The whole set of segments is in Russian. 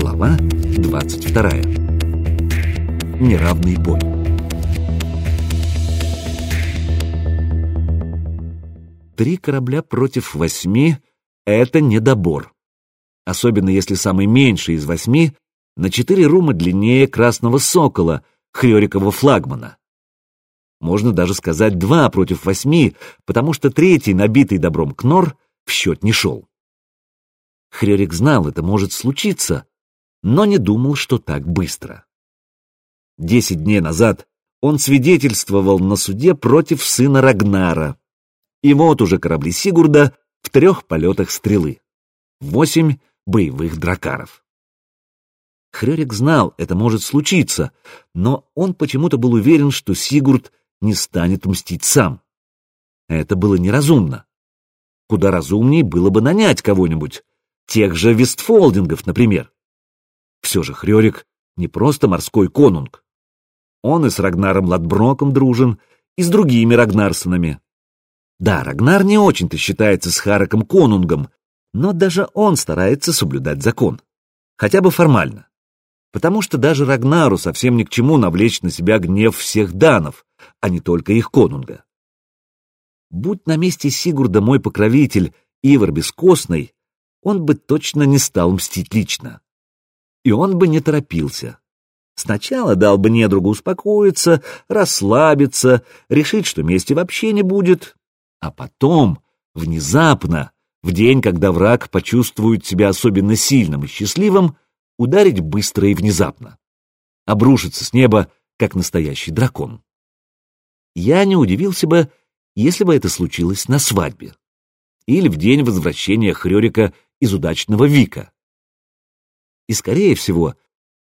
Глава 22. Неравный бой. Три корабля против восьми — это недобор. Особенно если самый меньший из восьми на четыре рума длиннее Красного Сокола, Хрёрикова флагмана. Можно даже сказать два против восьми, потому что третий, набитый добром Кнор, в счет не шел. Хрёрик знал, это может случиться, но не думал, что так быстро. Десять дней назад он свидетельствовал на суде против сына Рагнара. И вот уже корабли Сигурда в трех полетах стрелы. Восемь боевых дракаров. Хрёрик знал, это может случиться, но он почему-то был уверен, что Сигурд не станет мстить сам. Это было неразумно. Куда разумней было бы нанять кого-нибудь, тех же Вестфолдингов, например. Все же Хрёрик не просто морской конунг. Он и с Рагнаром Ладброком дружен, и с другими Рагнарсонами. Да, Рагнар не очень-то считается с Хараком конунгом, но даже он старается соблюдать закон. Хотя бы формально. Потому что даже Рагнару совсем ни к чему навлечь на себя гнев всех данов, а не только их конунга. Будь на месте Сигурда мой покровитель Ивар Бескостный, он бы точно не стал мстить лично. И он бы не торопился. Сначала дал бы недругу успокоиться, расслабиться, решить, что мести вообще не будет, а потом, внезапно, в день, когда враг почувствует себя особенно сильным и счастливым, ударить быстро и внезапно. Обрушиться с неба, как настоящий дракон. Я не удивился бы, если бы это случилось на свадьбе. Или в день возвращения Хрёрика из удачного Вика. И, скорее всего,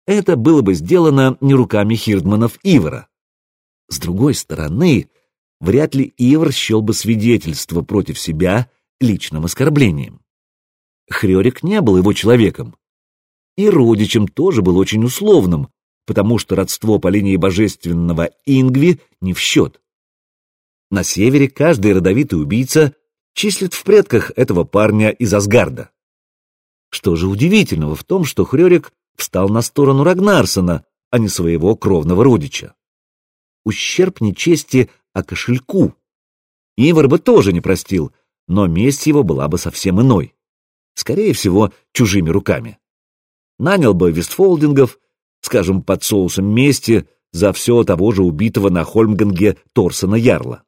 это было бы сделано не руками Хирдманов Ивара. С другой стороны, вряд ли Ивар счел бы свидетельство против себя личным оскорблением. Хрёрик не был его человеком. И родичем тоже был очень условным, потому что родство по линии божественного Ингви не в счет. На севере каждый родовитый убийца числит в предках этого парня из Асгарда. Что же удивительного в том, что Хрёрик встал на сторону Рагнарсона, а не своего кровного родича? Ущерб не чести, а кошельку. Ивар бы тоже не простил, но месть его была бы совсем иной. Скорее всего, чужими руками. Нанял бы Вестфолдингов, скажем, под соусом мести, за все того же убитого на Хольмганге Торсона Ярла.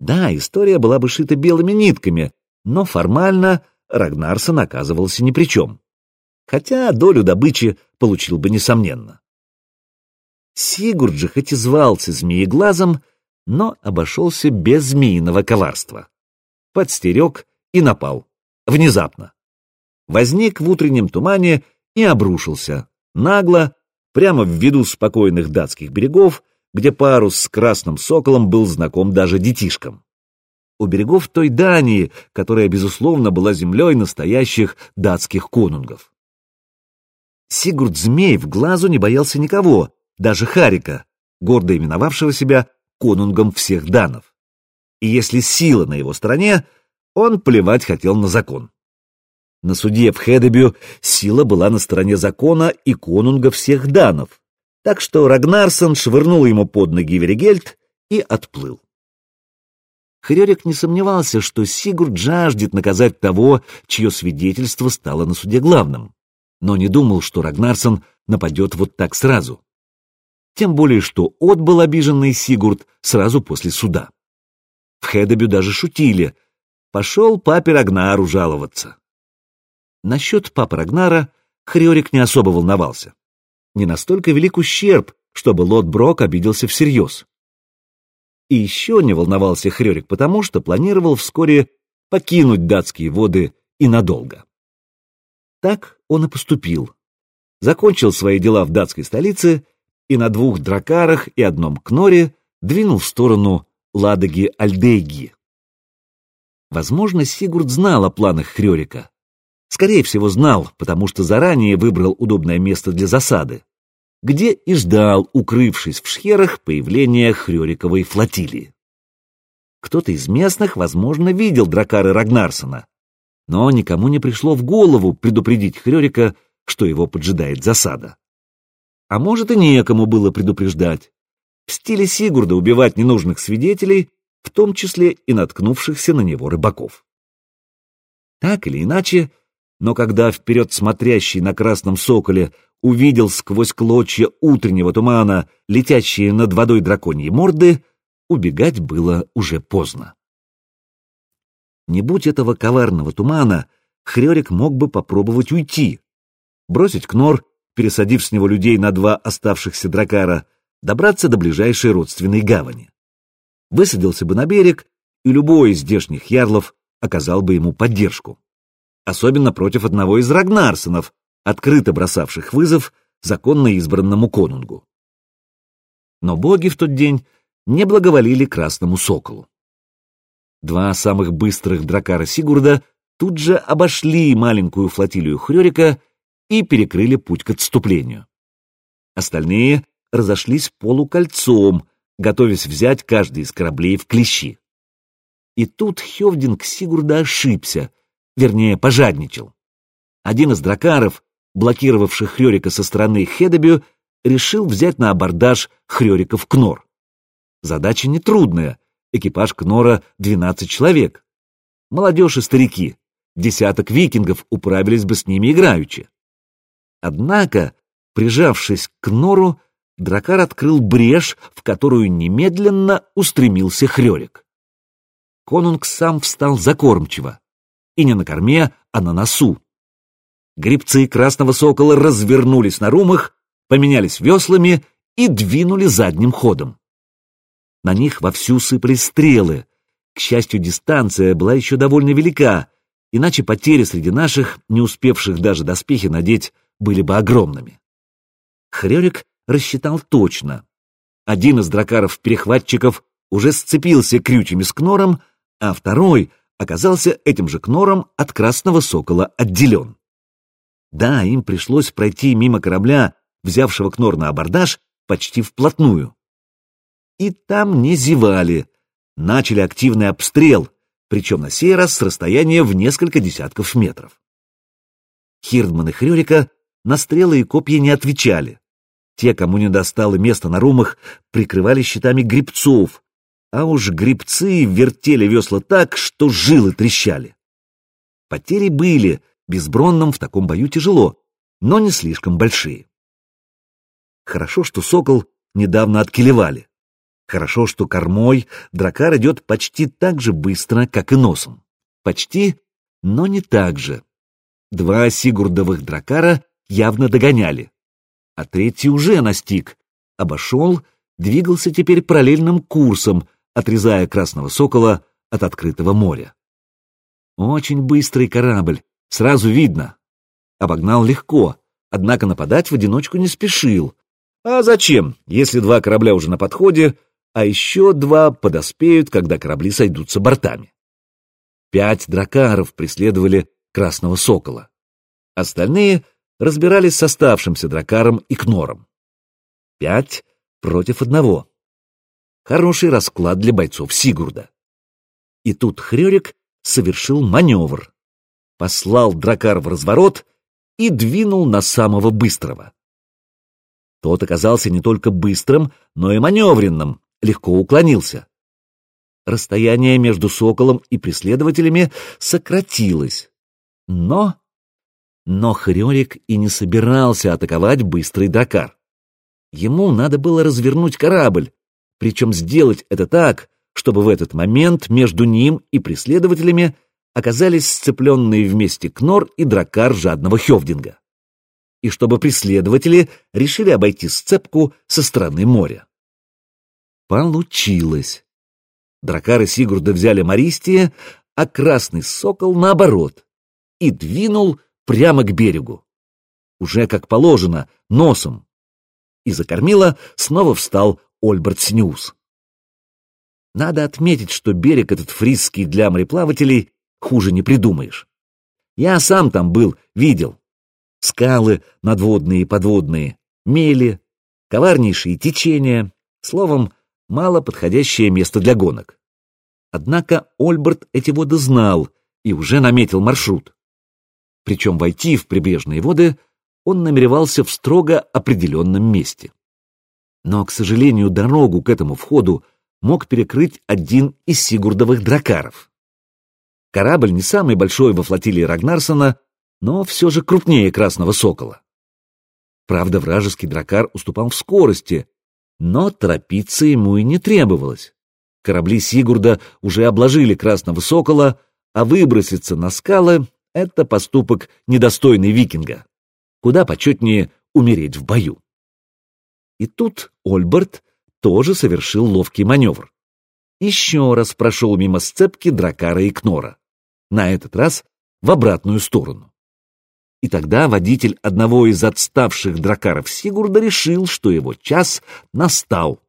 Да, история была бы шита белыми нитками, но формально Рагнарсон оказывался ни при чем. Хотя долю добычи получил бы несомненно. Сигурд же хоть и звался Змееглазом, но обошелся без змеиного коварства подстерег и напал. Внезапно. Возник в утреннем тумане и обрушился. Нагло, прямо в виду спокойных датских берегов, где парус с красным соколом был знаком даже детишкам. У берегов той Дании, которая, безусловно, была землей настоящих датских конунгов. Сигурд Змей в глазу не боялся никого, даже Харика, гордо именовавшего себя конунгом всех данов и если сила на его стороне, он плевать хотел на закон. На суде в Хедебю сила была на стороне закона и конунга всех данов, так что Рагнарсон швырнул ему под ноги Веригельд и отплыл. Хрёрик не сомневался, что Сигурд жаждет наказать того, чье свидетельство стало на суде главным, но не думал, что Рагнарсон нападет вот так сразу. Тем более, что отбыл обиженный Сигурд сразу после суда. В Хедебю даже шутили. Пошел папе Рагнару жаловаться. Насчет папы Рагнара Хрёрик не особо волновался. Не настолько велик ущерб, чтобы Лот Брок обиделся всерьез. И еще не волновался Хрёрик, потому что планировал вскоре покинуть датские воды и надолго. Так он и поступил. Закончил свои дела в датской столице и на двух дракарах и одном кноре двинул в сторону Ладоги Альдейги. Возможно, Сигурд знал о планах Хрёрика. Скорее всего, знал, потому что заранее выбрал удобное место для засады, где и ждал, укрывшись в шхерах, появления Хрёриковой флотилии. Кто-то из местных, возможно, видел дракары Рагнарсона, но никому не пришло в голову предупредить Хрёрика что его поджидает засада. А может и некому было предупреждать. В стиле Сигурда убивать ненужных свидетелей, в том числе и наткнувшихся на него рыбаков. Так или иначе, но когда вперед смотрящий на красном соколе увидел сквозь клочья утреннего тумана летящие над водой драконьи морды, убегать было уже поздно. Не будь этого коварного тумана, Хрёрик мог бы попробовать уйти, бросить кнор, пересадив с него людей на два оставшихся дракара, добраться до ближайшей родственной гавани. Высадился бы на берег, и любой из здешних ярлов оказал бы ему поддержку. Особенно против одного из Рагнарсонов, открыто бросавших вызов законно избранному конунгу. Но боги в тот день не благоволили красному соколу. Два самых быстрых дракара Сигурда тут же обошли маленькую флотилию Хрёрика и перекрыли путь к отступлению. Остальные разошлись полукольцом, готовясь взять каждый из кораблей в клещи. И тут Хевдинг Сигурда ошибся, вернее, пожадничал. Один из дракаров, блокировавших Хрёрика со стороны Хедебю, решил взять на абордаж Хрёриков Кнор. Задача нетрудная, экипаж Кнора — 12 человек. Молодежь и старики, десяток викингов управились бы с ними играючи. Однако, прижавшись к Кнору, Дракар открыл брешь, в которую немедленно устремился Хрёрик. Конунг сам встал закормчиво, и не на корме, а на носу. Грибцы Красного Сокола развернулись на румах, поменялись веслами и двинули задним ходом. На них вовсю сыпались стрелы. К счастью, дистанция была еще довольно велика, иначе потери среди наших, не успевших даже доспехи надеть, были бы огромными. Хрёрик рассчитал точно. Один из дракаров-перехватчиков уже сцепился крючьями с Кнором, а второй оказался этим же Кнором от Красного Сокола отделен. Да, им пришлось пройти мимо корабля, взявшего Кнор на абордаж, почти вплотную. И там не зевали, начали активный обстрел, причем на сей раз с расстояния в несколько десятков метров. Хирдман и Хрёрика на стрелы и копья не отвечали. Те, кому не достало места на румах, прикрывали щитами грибцов, а уж грибцы вертели весла так, что жилы трещали. Потери были, безбронным в таком бою тяжело, но не слишком большие. Хорошо, что сокол недавно откелевали. Хорошо, что кормой дракар идет почти так же быстро, как и носом. Почти, но не так же. Два сигурдовых дракара явно догоняли, а третий уже настиг, обошел, двигался теперь параллельным курсом, отрезая Красного Сокола от открытого моря. Очень быстрый корабль, сразу видно. Обогнал легко, однако нападать в одиночку не спешил. А зачем, если два корабля уже на подходе, а еще два подоспеют, когда корабли сойдутся бортами? Пять дракаров преследовали Красного Сокола. Остальные разбирались с оставшимся дракаром и кнором. Пять против одного. Хороший расклад для бойцов Сигурда. И тут Хрёрик совершил маневр. Послал дракар в разворот и двинул на самого быстрого. Тот оказался не только быстрым, но и маневренным, легко уклонился. Расстояние между соколом и преследователями сократилось. Но... Но Хрёрик и не собирался атаковать быстрый дракар. Ему надо было развернуть корабль, причем сделать это так, чтобы в этот момент между ним и преследователями оказались сцепленные вместе Кнор и дракар жадного Хевдинга. И чтобы преследователи решили обойти сцепку со стороны моря. Получилось. Дракары Сигурда взяли Мористия, а Красный Сокол наоборот, и двинул прямо к берегу. Уже как положено, носом. И за кормила снова встал Ольберт Снюс. Надо отметить, что берег этот фрисский для мореплавателей хуже не придумаешь. Я сам там был, видел. Скалы надводные и подводные, мели, коварнейшие течения, словом, мало подходящее место для гонок. Однако Ольберт эти воды знал и уже наметил маршрут. Причем войти в прибрежные воды он намеревался в строго определенном месте. Но, к сожалению, дорогу к этому входу мог перекрыть один из Сигурдовых дракаров. Корабль не самый большой во флотилии Рагнарсона, но все же крупнее Красного Сокола. Правда, вражеский дракар уступал в скорости, но торопиться ему и не требовалось. Корабли Сигурда уже обложили Красного Сокола, а выброситься на скалы — это поступок недостойный викинга. Куда почетнее умереть в бою. И тут Ольберт тоже совершил ловкий маневр. Еще раз прошел мимо сцепки Дракара и Кнора. На этот раз в обратную сторону. И тогда водитель одного из отставших дракаров Сигурда решил, что его час настал.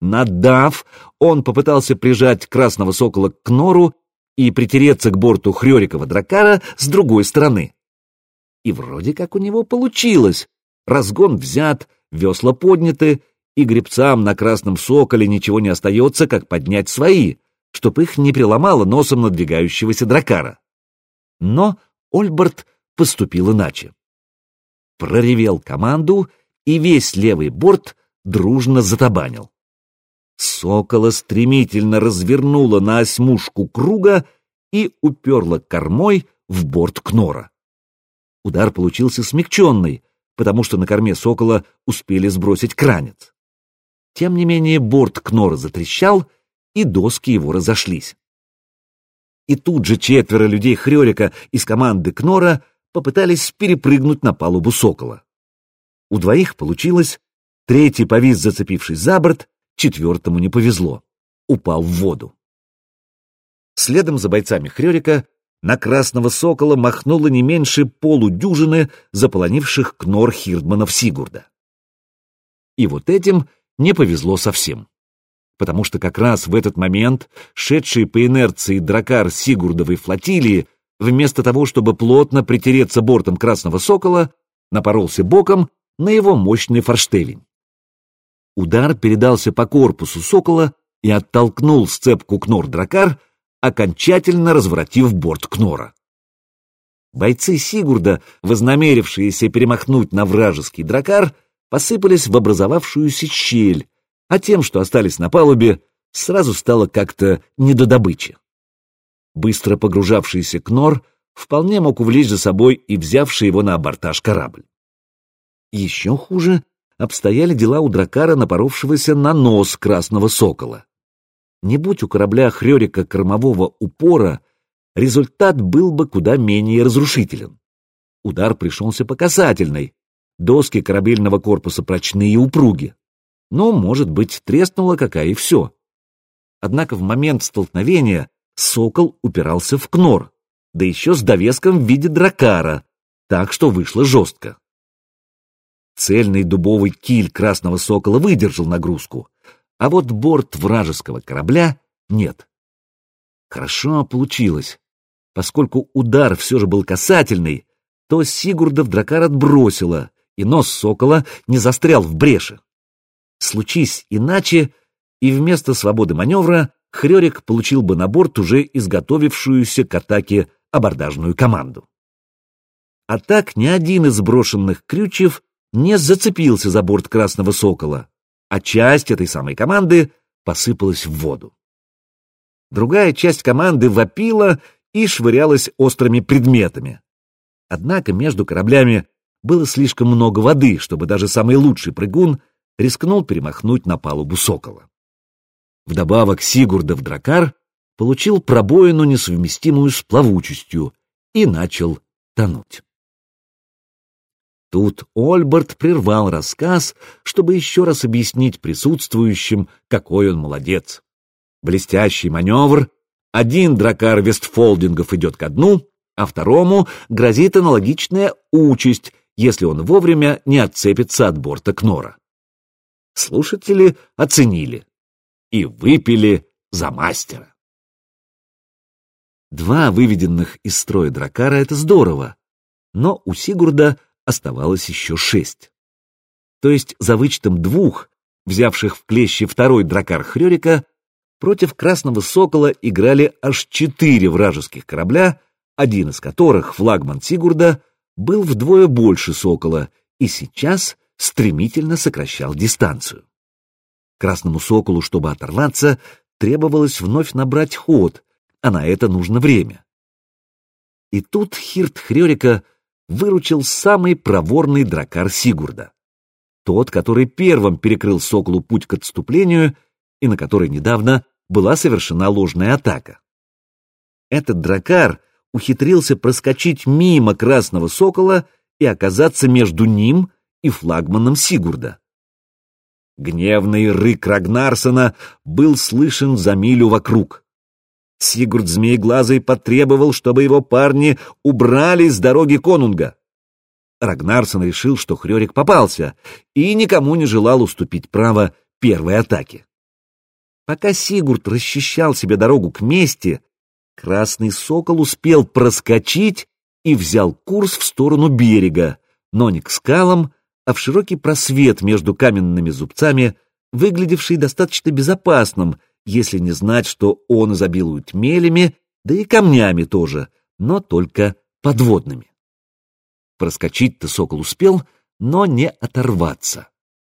Надав, он попытался прижать красного сокола к нору и притереться к борту Хрёрикова дракара с другой стороны. И вроде как у него получилось. Разгон взят, весла подняты, и гребцам на красном соколе ничего не остается, как поднять свои, чтоб их не приломало носом надвигающегося дракара. Но Ольберт поступил иначе. Проревел команду, и весь левый борт дружно затабанил. Сокола стремительно развернула на осьмушку круга и уперла кормой в борт Кнора. Удар получился смягченный, потому что на корме Сокола успели сбросить кранец. Тем не менее борт Кнора затрещал, и доски его разошлись. И тут же четверо людей Хрёрика из команды Кнора попытались перепрыгнуть на палубу Сокола. У двоих получилось, третий повис, зацепившись за борт, четвертому не повезло, упал в воду. Следом за бойцами Хрёрика на красного сокола махнуло не меньше полудюжины заполонивших кнор Хирдманов Сигурда. И вот этим не повезло совсем. Потому что как раз в этот момент шедший по инерции дракар Сигурдовой флотилии вместо того, чтобы плотно притереться бортом Красного Сокола, напоролся боком на его мощный форштевень. Удар передался по корпусу Сокола и оттолкнул сцепку Кнор-Дракар, окончательно разворотив борт Кнора. Бойцы Сигурда, вознамерившиеся перемахнуть на вражеский дракар, посыпались в образовавшуюся щель, а тем, что остались на палубе, сразу стало как-то не до добычи. Быстро погружавшийся Кнор вполне мог увлечь за собой и взявший его на абортаж корабль. Еще хуже обстояли дела у дракара, напоровшегося на нос красного сокола. Не будь у корабля Хрёрика кормового упора, результат был бы куда менее разрушителен. Удар пришелся по касательной, доски корабельного корпуса прочные и упруги. Но, может быть, треснула какая и все. Однако в момент столкновения сокол упирался в кнор, да еще с довеском в виде дракара, так что вышло жестко. Цельный дубовый киль красного сокола выдержал нагрузку, а вот борт вражеского корабля нет. Хорошо получилось. Поскольку удар все же был касательный, то Сигурдов дракар отбросило, и нос сокола не застрял в бреше. Случись иначе, и вместо свободы маневра Хрёрик получил бы на борт уже изготовившуюся к атаке абордажную команду. А так ни один из брошенных крючев не зацепился за борт Красного Сокола, а часть этой самой команды посыпалась в воду. Другая часть команды вопила и швырялась острыми предметами. Однако между кораблями было слишком много воды, чтобы даже самый лучший прыгун рискнул перемахнуть на палубу Сокола. Вдобавок Сигурдов дракар получил пробоину, несовместимую с плавучестью, и начал тонуть. Тут Ольберт прервал рассказ, чтобы еще раз объяснить присутствующим, какой он молодец. Блестящий маневр. Один дракар Вестфолдингов идет ко дну, а второму грозит аналогичная участь, если он вовремя не отцепится от борта Кнора. Слушатели оценили и выпили за мастера. Два выведенных из строя дракара — это здорово, но у Сигурда оставалось еще шесть. То есть за вычетом двух, взявших в клещи второй дракар Хрёрика, против Красного Сокола играли аж четыре вражеских корабля, один из которых, флагман Сигурда, был вдвое больше сокола и сейчас стремительно сокращал дистанцию. Красному соколу, чтобы оторваться, требовалось вновь набрать ход, а на это нужно время. И тут Хирт Хрёрика выручил самый проворный дракар Сигурда. Тот, который первым перекрыл соколу путь к отступлению и на который недавно была совершена ложная атака. Этот дракар ухитрился проскочить мимо красного сокола и оказаться между ним и флагманом Сигурда. Гневный рык Рагнарсона был слышен за милю вокруг. Сигурд Змееглазый потребовал, чтобы его парни убрали с дороги конунга. Рагнарсон решил, что Хрёрик попался, и никому не желал уступить право первой атаки. Пока Сигурд расчищал себе дорогу к мести, Красный Сокол успел проскочить и взял курс в сторону берега, но не к скалам, а в широкий просвет между каменными зубцами, выглядевший достаточно безопасным, если не знать, что он изобилует мелями, да и камнями тоже, но только подводными. Проскочить-то сокол успел, но не оторваться.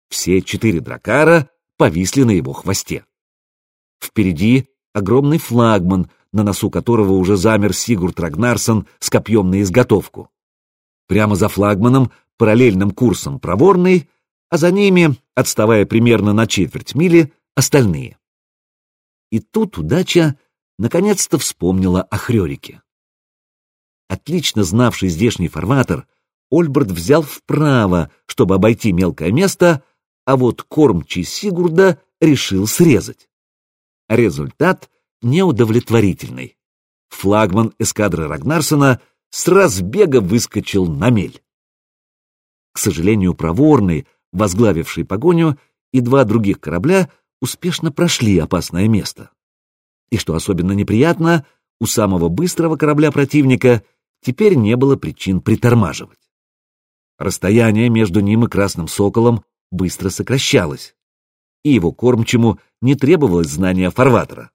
Все четыре дракара повисли на его хвосте. Впереди огромный флагман, на носу которого уже замер Сигурд Рагнарсон с копьем на изготовку. Прямо за флагманом параллельным курсом проворный, а за ними, отставая примерно на четверть мили, остальные. И тут удача наконец-то вспомнила о Хрёрике. Отлично знавший здешний фарватер, Ольберт взял вправо, чтобы обойти мелкое место, а вот кормчий Сигурда решил срезать. Результат неудовлетворительный. Флагман эскадры Рагнарсона с разбега выскочил на мель. К сожалению, проворный, возглавивший погоню, и два других корабля успешно прошли опасное место. И что особенно неприятно, у самого быстрого корабля противника теперь не было причин притормаживать. Расстояние между ним и Красным Соколом быстро сокращалось, и его кормчему не требовалось знания фарватера.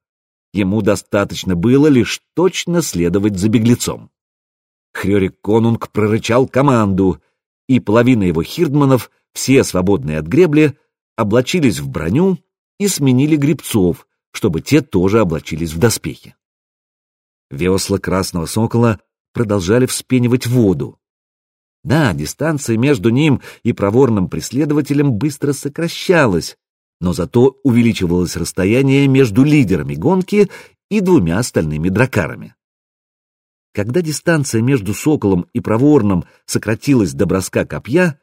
Ему достаточно было лишь точно следовать за беглецом. Хрёрик Конунг прорычал команду, и половина его хирдманов, все свободные от гребли, облачились в броню и сменили гребцов, чтобы те тоже облачились в доспехи. Весла Красного Сокола продолжали вспенивать воду. Да, дистанция между ним и проворным преследователем быстро сокращалась, но зато увеличивалось расстояние между лидерами гонки и двумя остальными дракарами. Когда дистанция между Соколом и Проворным сократилась до броска копья,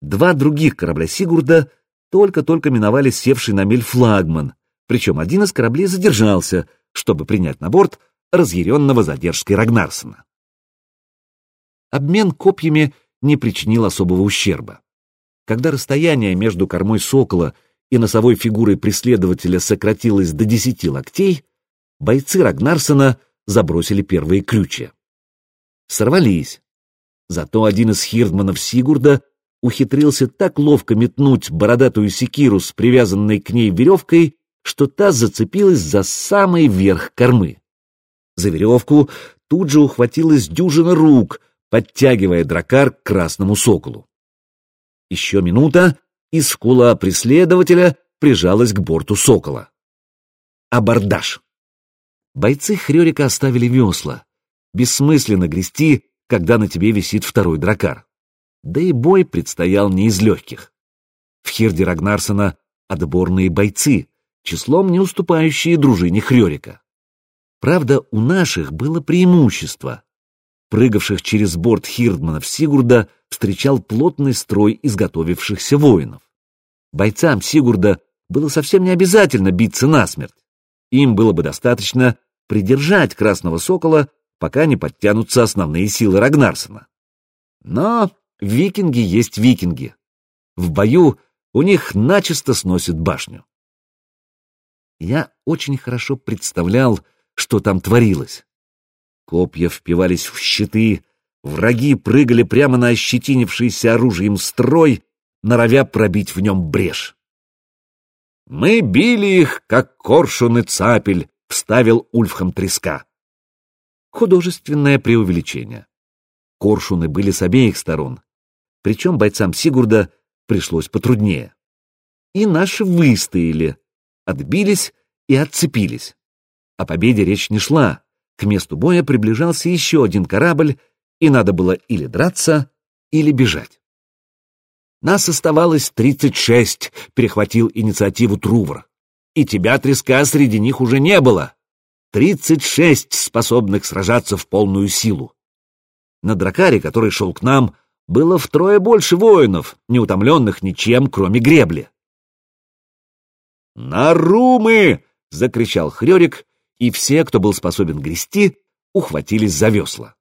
два других корабля Сигурда только-только миновали севший на мель флагман, причем один из кораблей задержался, чтобы принять на борт разъяренного задержкой Рагнарсона. Обмен копьями не причинил особого ущерба. Когда расстояние между кормой Сокола и носовой фигурой преследователя сократилось до десяти локтей, бойцы Рагнарсона забросили первые ключи. Сорвались. Зато один из хирдманов Сигурда ухитрился так ловко метнуть бородатую секиру с привязанной к ней веревкой, что та зацепилась за самый верх кормы. За веревку тут же ухватилась дюжина рук, подтягивая дракар к красному соколу. Еще минута, и скула преследователя прижалась к борту сокола. Абордаж! Бойцы Хрёрика оставили весла. Бессмысленно грести, когда на тебе висит второй дракар. Да и бой предстоял не из легких. В Хирде Рагнарсона отборные бойцы, числом не уступающие дружине Хрёрика. Правда, у наших было преимущество. Прыгавших через борт Хирдманов Сигурда встречал плотный строй изготовившихся воинов. Бойцам Сигурда было совсем не обязательно биться насмерть. Им было бы достаточно придержать Красного Сокола, пока не подтянутся основные силы Рагнарсона. Но викинги есть викинги. В бою у них начисто сносит башню. Я очень хорошо представлял, что там творилось. Копья впивались в щиты, враги прыгали прямо на ощетинившийся оружием строй, норовя пробить в нем брешь. «Мы били их, как коршун и цапель», — вставил Ульфхам треска. Художественное преувеличение. Коршуны были с обеих сторон, причем бойцам Сигурда пришлось потруднее. И наши выстояли, отбились и отцепились. О победе речь не шла, к месту боя приближался еще один корабль, и надо было или драться, или бежать. Нас оставалось тридцать шесть, перехватил инициативу Трувор. И тебя, треска, среди них уже не было. Тридцать шесть способных сражаться в полную силу. На дракаре, который шел к нам, было втрое больше воинов, не утомленных ничем, кроме гребли. «На румы!» — закричал Хрёрик, и все, кто был способен грести, ухватились за весла.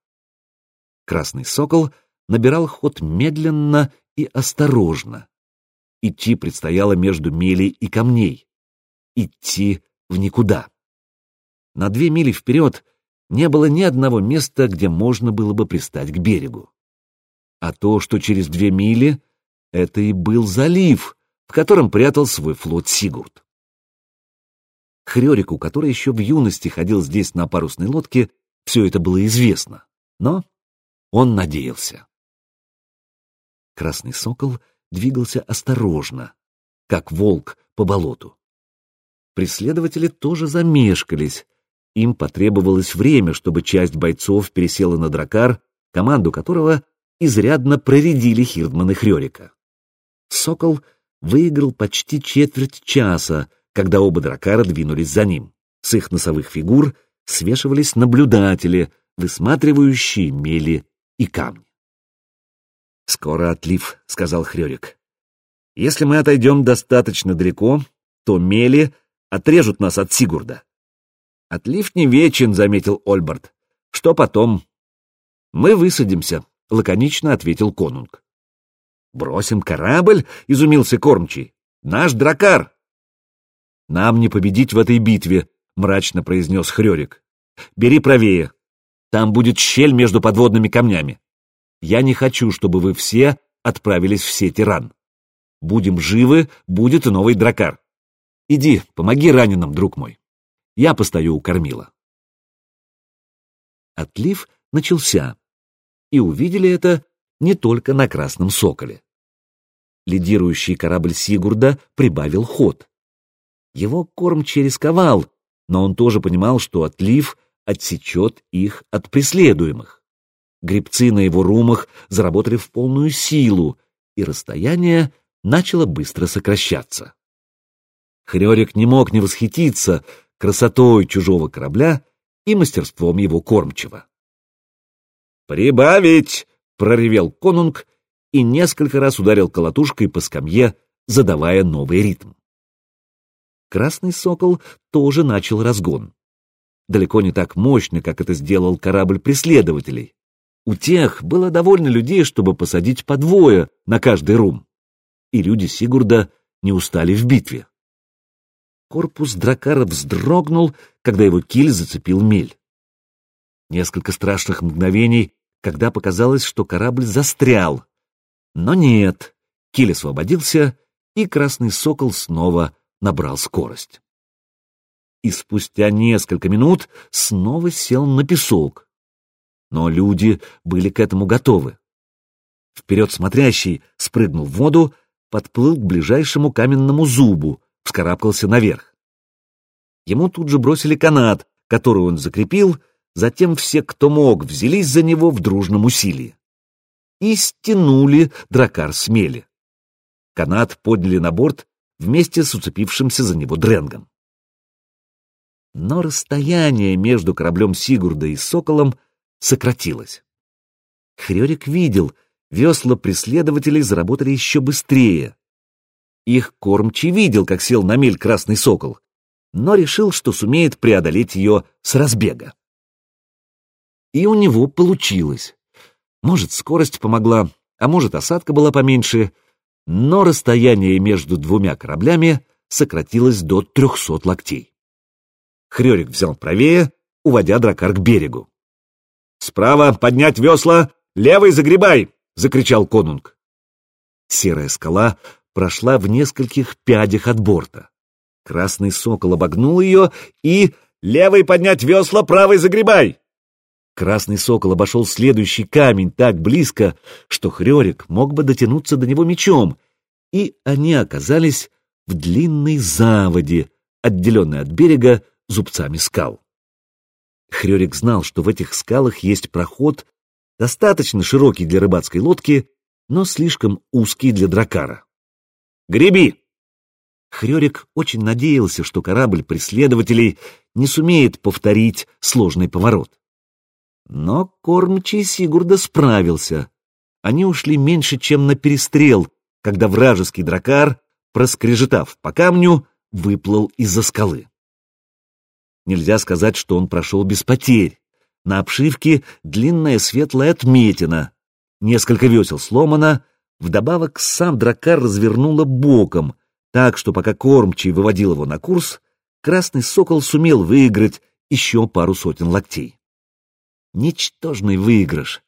Красный сокол набирал ход медленно и осторожно. Идти предстояло между мелей и камней. Идти в никуда. На две мили вперед не было ни одного места, где можно было бы пристать к берегу. А то, что через две мили, это и был залив, в котором прятал свой флот Сигурд. Хрёрику, который еще в юности ходил здесь на парусной лодке, все это было известно, но он надеялся. Красный сокол двигался осторожно, как волк по болоту. Преследователи тоже замешкались. Им потребовалось время, чтобы часть бойцов пересела на дракар, команду которого изрядно проредили Хирдман и Хрёрика. Сокол выиграл почти четверть часа, когда оба дракара двинулись за ним. С их носовых фигур свешивались наблюдатели, высматривающие мели и камни. «Скоро отлив», — сказал Хрёрик. «Если мы отойдем достаточно далеко, то мели отрежут нас от Сигурда». «Отлив не вечен», — заметил Ольберт. «Что потом?» «Мы высадимся», — лаконично ответил конунг. «Бросим корабль?» — изумился кормчий. «Наш дракар!» «Нам не победить в этой битве», — мрачно произнес Хрёрик. «Бери правее. Там будет щель между подводными камнями. Я не хочу, чтобы вы все отправились в сети ран. Будем живы, будет новый дракар. Иди, помоги раненым, друг мой. Я постою у кормила. Отлив начался, и увидели это не только на Красном Соколе. Лидирующий корабль Сигурда прибавил ход. Его кормчий рисковал, но он тоже понимал, что отлив отсечет их от преследуемых. Гребцы на его румах заработали в полную силу, и расстояние начало быстро сокращаться. Хрёрик не мог не восхититься красотой чужого корабля и мастерством его кормчего. «Прибавить!» — проревел конунг и несколько раз ударил колотушкой по скамье, задавая новый ритм. Красный сокол тоже начал разгон. Далеко не так мощно, как это сделал корабль преследователей. У тех было довольно людей, чтобы посадить по двое на каждый рум. И люди Сигурда не устали в битве. Корпус дракара вздрогнул, когда его киль зацепил мель. Несколько страшных мгновений, когда показалось, что корабль застрял. Но нет, киль освободился, и красный сокол снова набрал скорость. И спустя несколько минут снова сел на песок, но люди были к этому готовы. Вперед смотрящий спрыгнул в воду, подплыл к ближайшему каменному зубу, вскарабкался наверх. Ему тут же бросили канат, который он закрепил, затем все, кто мог, взялись за него в дружном усилии. И стянули дракар смели. Канат подняли на борт вместе с уцепившимся за него дренгом. Но расстояние между кораблем Сигурда и Соколом сократилось. Хрёрик видел, весла преследователей заработали еще быстрее. Их кормчий видел, как сел на мель красный сокол, но решил, что сумеет преодолеть ее с разбега. И у него получилось. Может, скорость помогла, а может, осадка была поменьше, но расстояние между двумя кораблями сократилось до трехсот локтей. Хрёрик взял правее, уводя дракар к берегу. «Справа поднять весла, левый загребай!» — закричал конунг. Серая скала прошла в нескольких пядях от борта. Красный сокол обогнул ее и... «Левый поднять весла, правый загребай!» Красный сокол обошел следующий камень так близко, что Хрёрик мог бы дотянуться до него мечом, и они оказались в длинной заводе, отделенной от берега зубцами скал. Хрёрик знал, что в этих скалах есть проход, достаточно широкий для рыбацкой лодки, но слишком узкий для дракара. «Греби!» Хрёрик очень надеялся, что корабль преследователей не сумеет повторить сложный поворот. Но кормчий Сигурда справился. Они ушли меньше, чем на перестрел, когда вражеский дракар, проскрежетав по камню, выплыл из-за скалы. Нельзя сказать, что он прошел без потерь. На обшивке длинная светлая отметина, несколько весел сломано, вдобавок сам дракар развернуло боком, так что пока кормчий выводил его на курс, красный сокол сумел выиграть еще пару сотен локтей. Ничтожный выигрыш.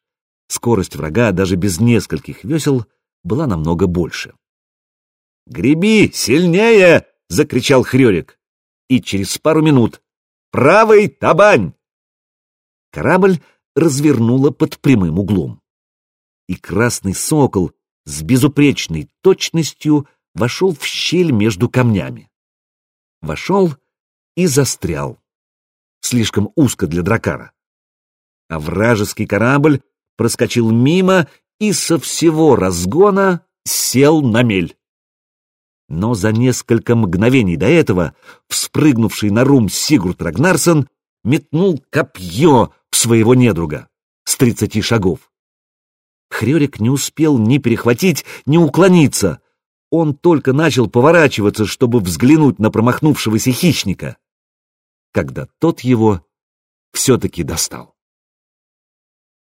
Скорость врага даже без нескольких весел была намного больше. «Греби! Сильнее!» — закричал Хрёрик. И через пару минут «Правый табань!» Корабль развернуло под прямым углом. И красный сокол с безупречной точностью вошел в щель между камнями. Вошел и застрял. Слишком узко для дракара. А вражеский корабль проскочил мимо и со всего разгона сел на мель. Но за несколько мгновений до этого вспрыгнувший на рум Сигурд Рагнарсон метнул копье в своего недруга с тридцати шагов. Хрёрик не успел ни перехватить, ни уклониться он только начал поворачиваться, чтобы взглянуть на промахнувшегося хищника, когда тот его все-таки достал.